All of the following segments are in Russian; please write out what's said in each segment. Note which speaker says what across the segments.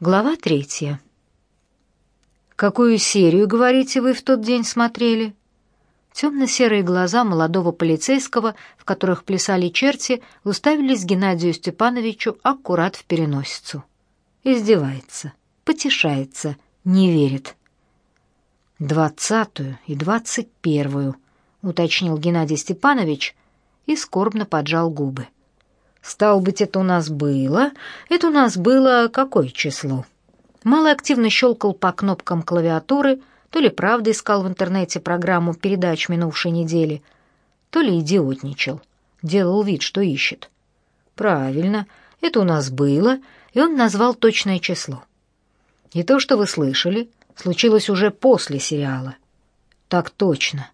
Speaker 1: Глава третья. «Какую серию, говорите, вы в тот день смотрели?» Темно-серые глаза молодого полицейского, в которых плясали черти, уставились Геннадию Степановичу аккурат в переносицу. Издевается, потешается, не верит. «Двадцатую и двадцать первую», — уточнил Геннадий Степанович и скорбно поджал губы. Стал быть, это у нас было. Это у нас было какое число? Малый активно щелкал по кнопкам клавиатуры, то ли правда искал в интернете программу передач минувшей недели, то ли идиотничал, делал вид, что ищет. Правильно, это у нас было, и он назвал точное число. И то, что вы слышали, случилось уже после сериала. Так точно.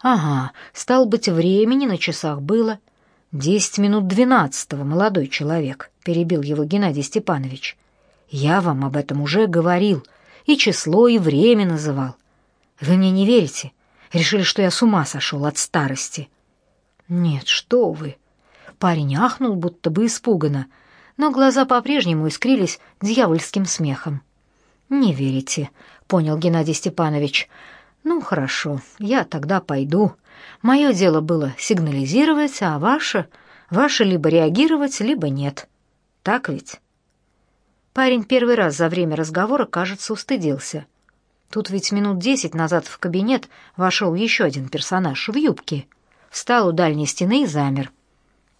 Speaker 1: Ага, стал быть, времени на часах было — «Десять минут двенадцатого, молодой человек», — перебил его Геннадий Степанович. «Я вам об этом уже говорил, и число, и время называл. Вы мне не верите? Решили, что я с ума сошел от старости?» «Нет, что вы!» Парень ахнул, будто бы испуганно, но глаза по-прежнему искрились дьявольским смехом. «Не верите», — понял Геннадий Степанович. «Ну, хорошо, я тогда пойду. Мое дело было сигнализировать, а ваше... Ваше либо реагировать, либо нет. Так ведь?» Парень первый раз за время разговора, кажется, устыдился. Тут ведь минут десять назад в кабинет вошел еще один персонаж в юбке. Встал у дальней стены и замер,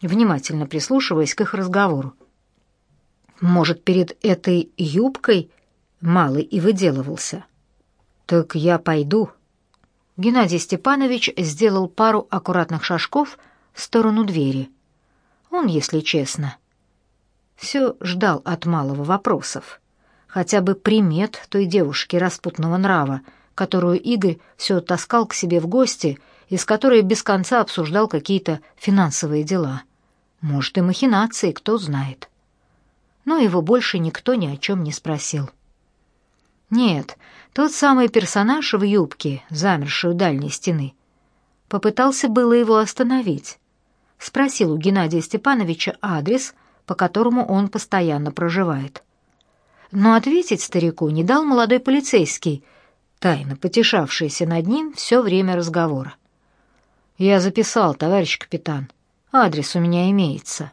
Speaker 1: внимательно прислушиваясь к их разговору. Может, перед этой юбкой малый и выделывался. «Так я пойду», Геннадий Степанович сделал пару аккуратных шажков в сторону двери. Он, если честно, все ждал от малого вопросов, хотя бы примет той девушки распутного нрава, которую Игорь все таскал к себе в гости и с которой без конца обсуждал какие-то финансовые дела. Может, и махинации, кто знает. Но его больше никто ни о чем не спросил. Нет, тот самый персонаж в юбке, замерший у дальней стены, попытался было его остановить. Спросил у Геннадия Степановича адрес, по которому он постоянно проживает. Но ответить старику не дал молодой полицейский, тайно потешавшийся над ним все время разговора. «Я записал, товарищ капитан. Адрес у меня имеется».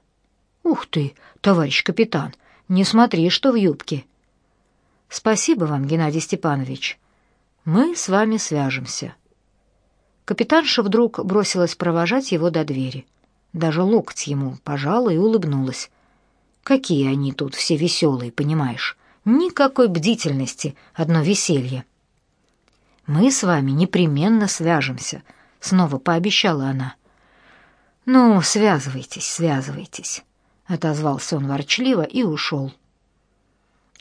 Speaker 1: «Ух ты, товарищ капитан, не смотри, что в юбке. Спасибо вам, Геннадий Степанович. Мы с вами свяжемся. Капитанша вдруг бросилась провожать его до двери. Даже локоть ему пожала и улыбнулась. Какие они тут все веселые, понимаешь? Никакой бдительности, одно веселье. Мы с вами непременно свяжемся, снова пообещала она. Ну, связывайтесь, связывайтесь, отозвался он ворчливо и ушел.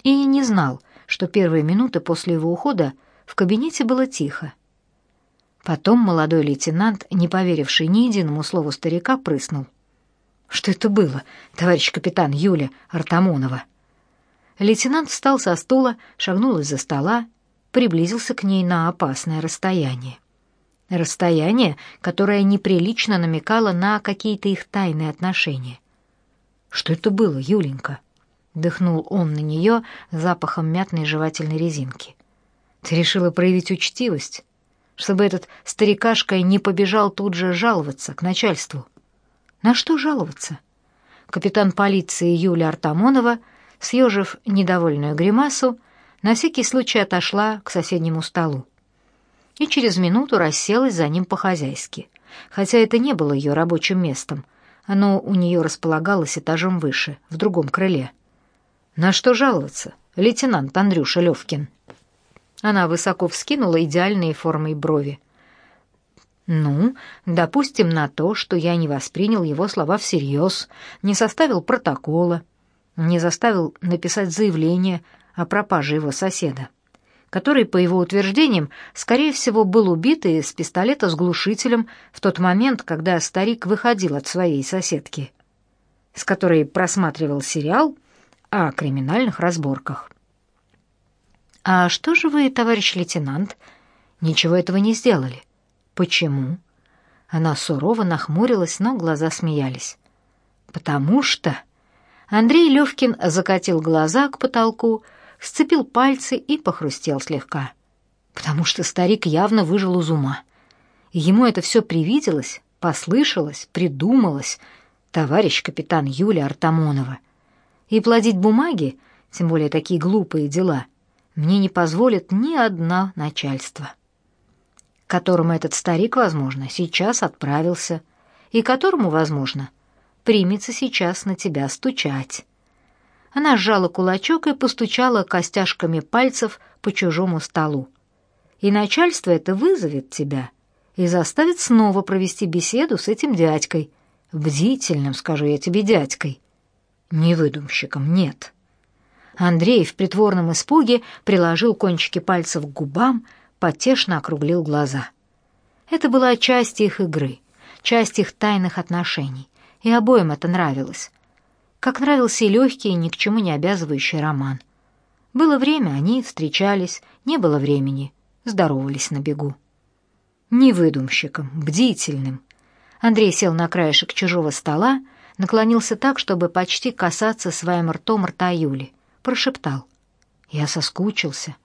Speaker 1: И не знал, что первые минуты после его ухода в кабинете было тихо. Потом молодой лейтенант, не поверивший ни единому слову старика, прыснул. «Что это было, товарищ капитан Юля Артамонова?» Лейтенант встал со стула, шагнул из-за стола, приблизился к ней на опасное расстояние. Расстояние, которое неприлично намекало на какие-то их тайные отношения. «Что это было, Юленька?» Дыхнул он на нее запахом мятной жевательной резинки. «Ты решила проявить учтивость, чтобы этот старикашка не побежал тут же жаловаться к начальству?» «На что жаловаться?» Капитан полиции Юлия Артамонова, съежив недовольную гримасу, на всякий случай отошла к соседнему столу. И через минуту расселась за ним по-хозяйски, хотя это не было ее рабочим местом, оно у нее располагалось этажом выше, в другом крыле. На что жаловаться, лейтенант Андрюша Левкин? Она высоко вскинула идеальные формой брови. Ну, допустим, на то, что я не воспринял его слова всерьез, не составил протокола, не заставил написать заявление о пропаже его соседа, который, по его утверждениям, скорее всего, был убит из пистолета с глушителем в тот момент, когда старик выходил от своей соседки, с которой просматривал сериал о криминальных разборках. А что же вы, товарищ лейтенант, ничего этого не сделали? Почему? Она сурово нахмурилась, но глаза смеялись. Потому что Андрей Левкин закатил глаза к потолку, сцепил пальцы и похрустел слегка. Потому что старик явно выжил из ума. Ему это все привиделось, послышалось, придумалось, товарищ капитан Юлия Артамонова. И плодить бумаги, тем более такие глупые дела, мне не позволит ни одно начальство, которому этот старик, возможно, сейчас отправился, и которому, возможно, примется сейчас на тебя стучать. Она сжала кулачок и постучала костяшками пальцев по чужому столу. И начальство это вызовет тебя и заставит снова провести беседу с этим дядькой. Бдительным, скажу я тебе, дядькой. Не выдумщиком, нет. Андрей в притворном испуге приложил кончики пальцев к губам, потешно округлил глаза. Это была часть их игры, часть их тайных отношений, и обоим это нравилось как нравился и легкий, ни к чему не обязывающий роман. Было время, они встречались, не было времени, здоровались на бегу. Не выдумщиком, бдительным. Андрей сел на краешек чужого стола, наклонился так, чтобы почти касаться своим ртом рта Юли. Прошептал. «Я соскучился».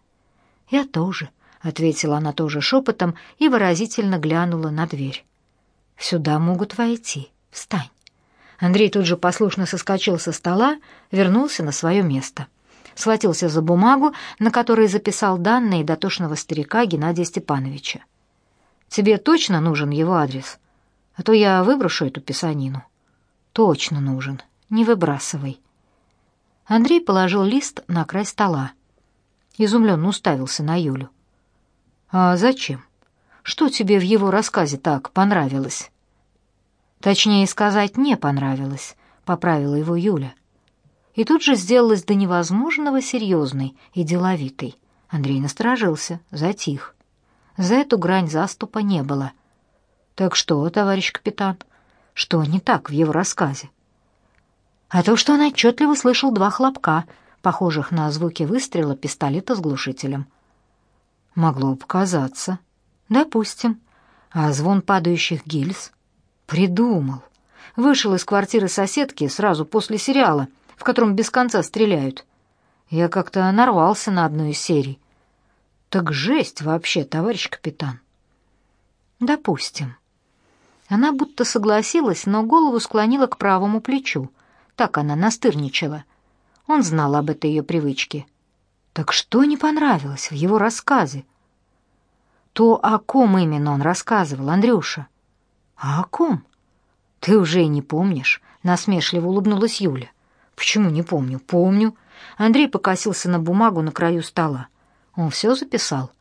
Speaker 1: «Я тоже», — ответила она тоже шепотом и выразительно глянула на дверь. «Сюда могут войти. Встань». Андрей тут же послушно соскочил со стола, вернулся на свое место. Схватился за бумагу, на которой записал данные дотошного старика Геннадия Степановича. «Тебе точно нужен его адрес? А то я выброшу эту писанину». «Точно нужен. Не выбрасывай». Андрей положил лист на край стола. Изумленно уставился на Юлю. «А зачем? Что тебе в его рассказе так понравилось?» Точнее сказать, не понравилось, поправила его Юля. И тут же сделалась до невозможного серьезной и деловитой. Андрей насторожился, затих. За эту грань заступа не было. Так что, товарищ капитан, что не так в его рассказе? А то, что он отчетливо слышал два хлопка, похожих на звуки выстрела пистолета с глушителем. Могло показаться. Допустим. А звон падающих гильз? Придумал. Вышел из квартиры соседки сразу после сериала, в котором без конца стреляют. Я как-то нарвался на одну из серий. Так жесть вообще, товарищ капитан. Допустим. Она будто согласилась, но голову склонила к правому плечу. Так она настырничала. Он знал об этой ее привычке. Так что не понравилось в его рассказе? То, о ком именно он рассказывал, Андрюша. «А о ком?» «Ты уже и не помнишь», — насмешливо улыбнулась Юля. «Почему не помню?» «Помню». Андрей покосился на бумагу на краю стола. Он все записал.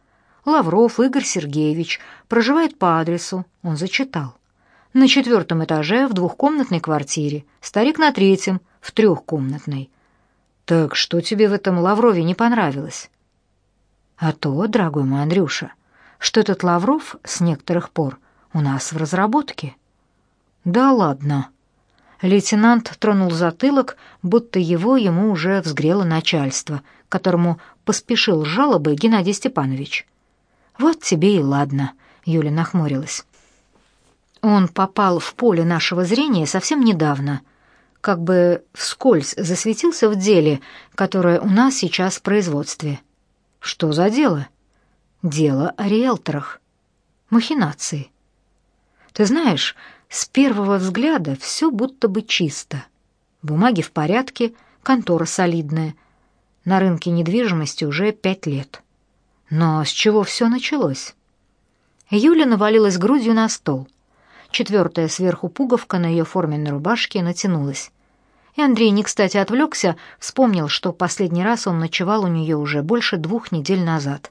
Speaker 1: «Лавров Игорь Сергеевич проживает по адресу». Он зачитал. «На четвертом этаже в двухкомнатной квартире. Старик на третьем, в трехкомнатной». «Так что тебе в этом Лаврове не понравилось?» «А то, дорогой мой Андрюша, что этот Лавров с некоторых пор у нас в разработке». «Да ладно». Лейтенант тронул затылок, будто его ему уже взгрело начальство, которому поспешил жалобы Геннадий Степанович. «Вот тебе и ладно», — Юля нахмурилась. «Он попал в поле нашего зрения совсем недавно, как бы вскользь засветился в деле, которое у нас сейчас в производстве». «Что за дело?» «Дело о риэлторах. Махинации. Ты знаешь, с первого взгляда все будто бы чисто. Бумаги в порядке, контора солидная. На рынке недвижимости уже пять лет. Но с чего все началось? Юля навалилась грудью на стол. Четвертая сверху пуговка на ее форменной рубашке натянулась. И Андрей не кстати отвлекся, вспомнил, что последний раз он ночевал у нее уже больше двух недель назад.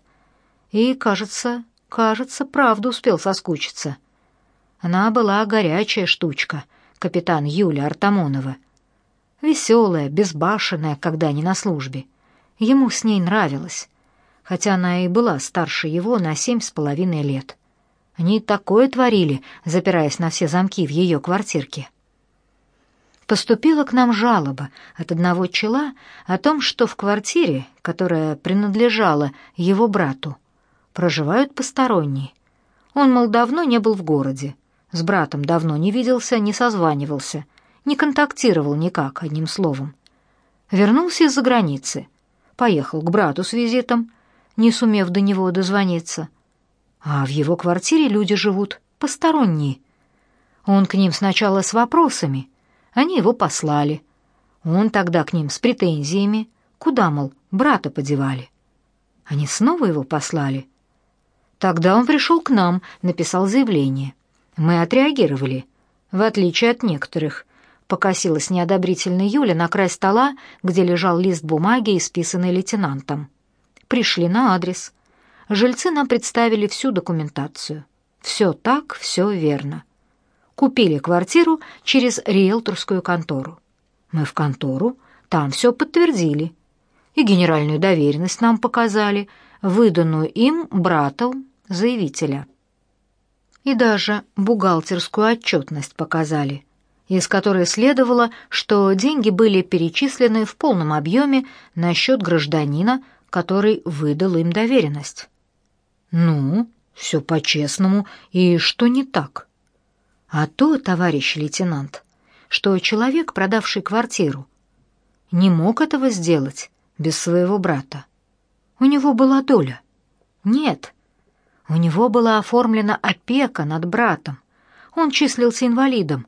Speaker 1: И, кажется, кажется, правда успел соскучиться. Она была горячая штучка, капитан Юля Артамонова. Веселая, безбашенная, когда не на службе. Ему с ней нравилось, хотя она и была старше его на семь с половиной лет. Они такое творили, запираясь на все замки в ее квартирке. Поступила к нам жалоба от одного чела о том, что в квартире, которая принадлежала его брату, проживают посторонние. Он, мол, давно не был в городе. С братом давно не виделся, не созванивался, не контактировал никак, одним словом. Вернулся из-за границы. поехал к брату с визитом, не сумев до него дозвониться. А в его квартире люди живут, посторонние. Он к ним сначала с вопросами, они его послали. Он тогда к ним с претензиями, куда, мол, брата подевали. Они снова его послали. Тогда он пришел к нам, написал заявление. Мы отреагировали, в отличие от некоторых. Покосилась неодобрительно Юля на край стола, где лежал лист бумаги, исписанный лейтенантом. Пришли на адрес. Жильцы нам представили всю документацию. Все так, все верно. Купили квартиру через риэлторскую контору. Мы в контору, там все подтвердили. И генеральную доверенность нам показали, выданную им братом заявителя. И даже бухгалтерскую отчетность показали, из которой следовало, что деньги были перечислены в полном объеме на счет гражданина, который выдал им доверенность. Ну, все по-честному, и что не так? А то, товарищ лейтенант, что человек, продавший квартиру, не мог этого сделать без своего брата. У него была доля. Нет, у него была оформлена опека над братом. Он числился инвалидом,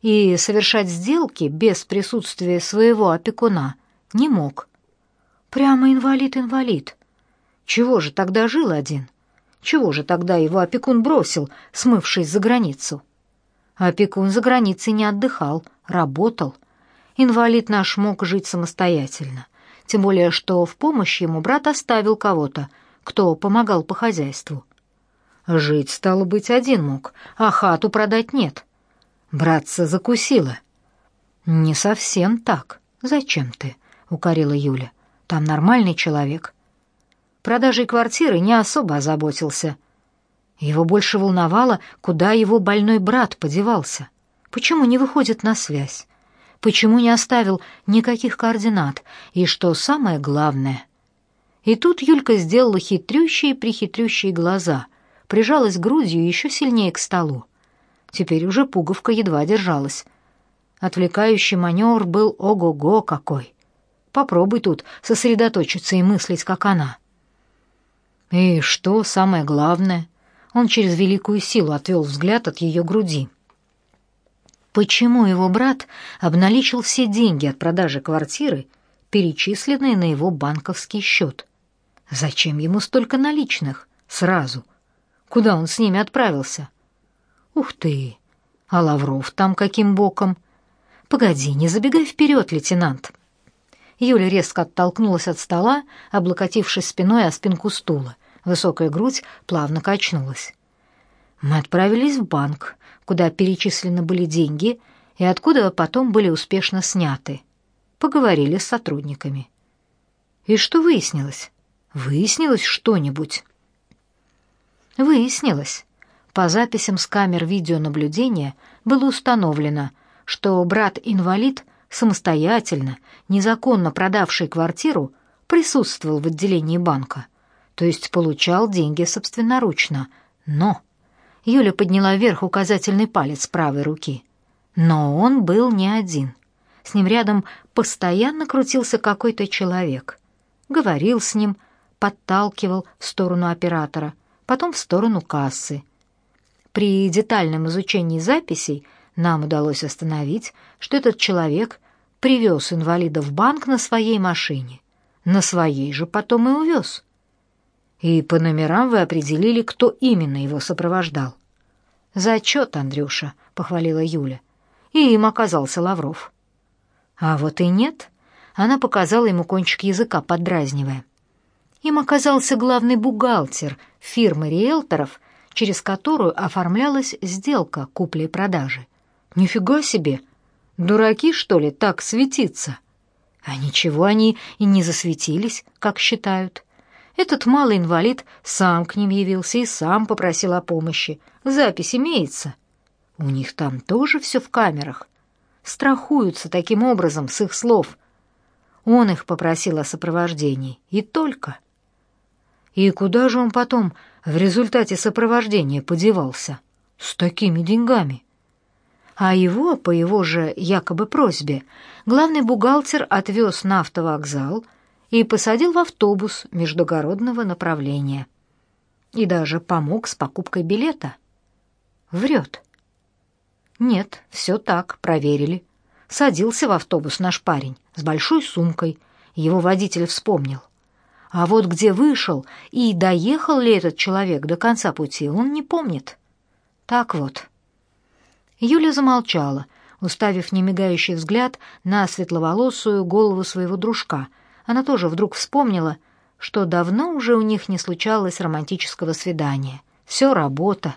Speaker 1: и совершать сделки без присутствия своего опекуна не мог. Прямо инвалид-инвалид. Чего же тогда жил один? Чего же тогда его опекун бросил, смывшись за границу? Опекун за границей не отдыхал, работал. Инвалид наш мог жить самостоятельно. Тем более, что в помощь ему брат оставил кого-то, кто помогал по хозяйству. Жить, стало быть, один мог, а хату продать нет. Братца закусила. «Не совсем так. Зачем ты?» — укорила Юля. Там нормальный человек. Продажей квартиры не особо озаботился. Его больше волновало, куда его больной брат подевался. Почему не выходит на связь? Почему не оставил никаких координат? И что самое главное? И тут Юлька сделала хитрющие-прихитрющие глаза, прижалась грудью еще сильнее к столу. Теперь уже пуговка едва держалась. Отвлекающий маневр был ого-го какой. Попробуй тут сосредоточиться и мыслить, как она. И что самое главное? Он через великую силу отвел взгляд от ее груди. Почему его брат обналичил все деньги от продажи квартиры, перечисленные на его банковский счет? Зачем ему столько наличных сразу? Куда он с ними отправился? Ух ты! А Лавров там каким боком? Погоди, не забегай вперед, лейтенант. Юля резко оттолкнулась от стола, облокотившись спиной о спинку стула. Высокая грудь плавно качнулась. Мы отправились в банк, куда перечислены были деньги и откуда потом были успешно сняты. Поговорили с сотрудниками. И что выяснилось? Выяснилось что-нибудь? Выяснилось. По записям с камер видеонаблюдения было установлено, что брат-инвалид самостоятельно, незаконно продавший квартиру, присутствовал в отделении банка, то есть получал деньги собственноручно. Но Юля подняла вверх указательный палец правой руки. Но он был не один. С ним рядом постоянно крутился какой-то человек. Говорил с ним, подталкивал в сторону оператора, потом в сторону кассы. При детальном изучении записей нам удалось установить, что этот человек привез инвалида в банк на своей машине. На своей же потом и увез. И по номерам вы определили, кто именно его сопровождал. «Зачет, Андрюша», — похвалила Юля. И им оказался Лавров. А вот и нет. Она показала ему кончик языка, поддразнивая. Им оказался главный бухгалтер фирмы риэлторов, через которую оформлялась сделка купли-продажи. Нифига себе! Дураки, что ли, так светиться? А ничего они и не засветились, как считают. Этот малый инвалид сам к ним явился и сам попросил о помощи. Запись имеется. У них там тоже все в камерах. Страхуются таким образом с их слов. Он их попросил о сопровождении. И только. И куда же он потом в результате сопровождения подевался? С такими деньгами а его, по его же якобы просьбе, главный бухгалтер отвез на автовокзал и посадил в автобус междугородного направления. И даже помог с покупкой билета. Врет. Нет, все так, проверили. Садился в автобус наш парень с большой сумкой. Его водитель вспомнил. А вот где вышел и доехал ли этот человек до конца пути, он не помнит. Так вот. Юля замолчала, уставив немигающий взгляд на светловолосую голову своего дружка. Она тоже вдруг вспомнила, что давно уже у них не случалось романтического свидания. Все работа.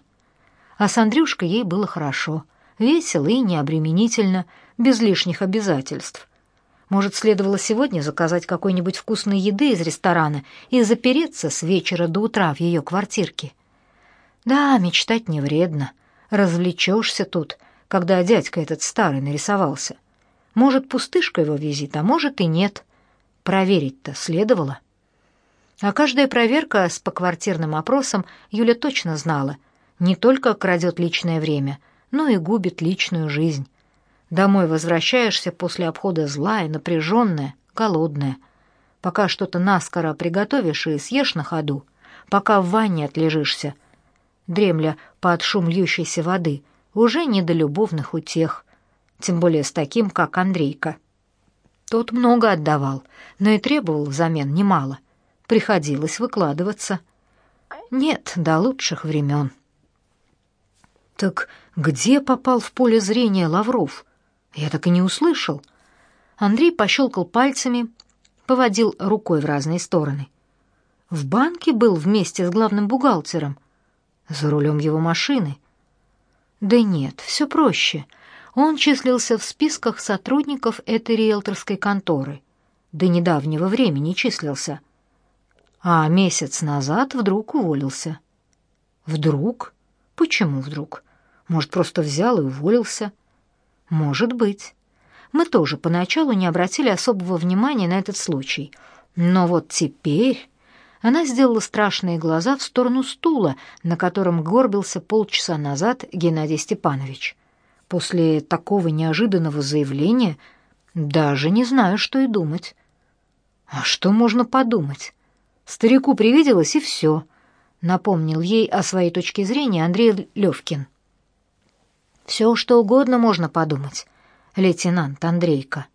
Speaker 1: А с Андрюшкой ей было хорошо, весело и необременительно, без лишних обязательств. Может, следовало сегодня заказать какой-нибудь вкусной еды из ресторана и запереться с вечера до утра в ее квартирке. Да, мечтать не вредно. Развлечешься тут, когда дядька этот старый нарисовался. Может, пустышка его визит, а может и нет. Проверить-то следовало. А каждая проверка с поквартирным опросом Юля точно знала. Не только крадет личное время, но и губит личную жизнь. Домой возвращаешься после обхода злая, напряженная, голодная. Пока что-то наскоро приготовишь и съешь на ходу, пока в ванне отлежишься, дремля под шум льющейся воды, уже не до любовных утех, тем более с таким, как Андрейка. Тот много отдавал, но и требовал взамен немало. Приходилось выкладываться. Нет, до лучших времен. Так где попал в поле зрения Лавров? Я так и не услышал. Андрей пощелкал пальцами, поводил рукой в разные стороны. В банке был вместе с главным бухгалтером, за рулем его машины. Да нет, все проще. Он числился в списках сотрудников этой риэлторской конторы. До недавнего времени числился. А месяц назад вдруг уволился. Вдруг? Почему вдруг? Может, просто взял и уволился? — может быть. Мы тоже поначалу не обратили особого внимания на этот случай. Но вот теперь она сделала страшные глаза в сторону стула, на котором горбился полчаса назад Геннадий Степанович. После такого неожиданного заявления даже не знаю, что и думать. А что можно подумать? Старику привиделось и все, напомнил ей о своей точке зрения Андрей Левкин. Все, что угодно можно подумать, лейтенант Андрейка.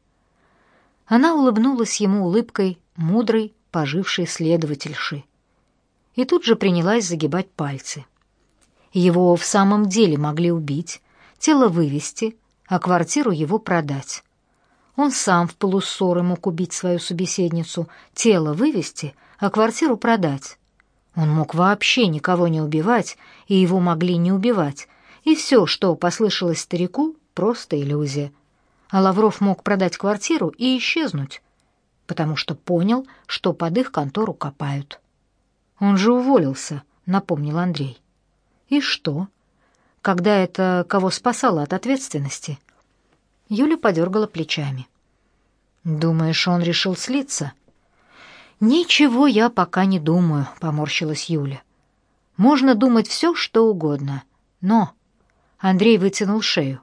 Speaker 1: Она улыбнулась ему улыбкой мудрой, пожившей следовательши. И тут же принялась загибать пальцы. Его в самом деле могли убить, тело вывести, а квартиру его продать. Он сам в полуссоры мог убить свою собеседницу, тело вывести, а квартиру продать. Он мог вообще никого не убивать, и его могли не убивать, и все, что послышалось старику, просто иллюзия. А Лавров мог продать квартиру и исчезнуть, потому что понял, что под их контору копают. Он же уволился, напомнил Андрей. И что? Когда это кого спасало от ответственности? Юля подергала плечами. Думаешь, он решил слиться? Ничего я пока не думаю, поморщилась Юля. Можно думать все, что угодно, но Андрей вытянул шею.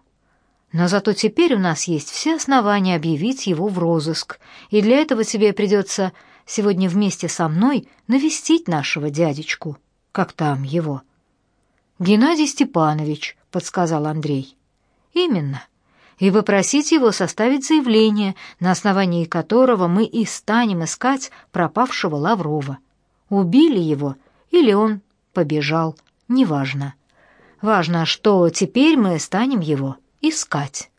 Speaker 1: Но зато теперь у нас есть все основания объявить его в розыск, и для этого тебе придется сегодня вместе со мной навестить нашего дядечку. Как там его? Геннадий Степанович, подсказал Андрей. Именно. И попросить его составить заявление, на основании которого мы и станем искать пропавшего Лаврова. Убили его или он побежал, неважно. Важно, что теперь мы станем его искать.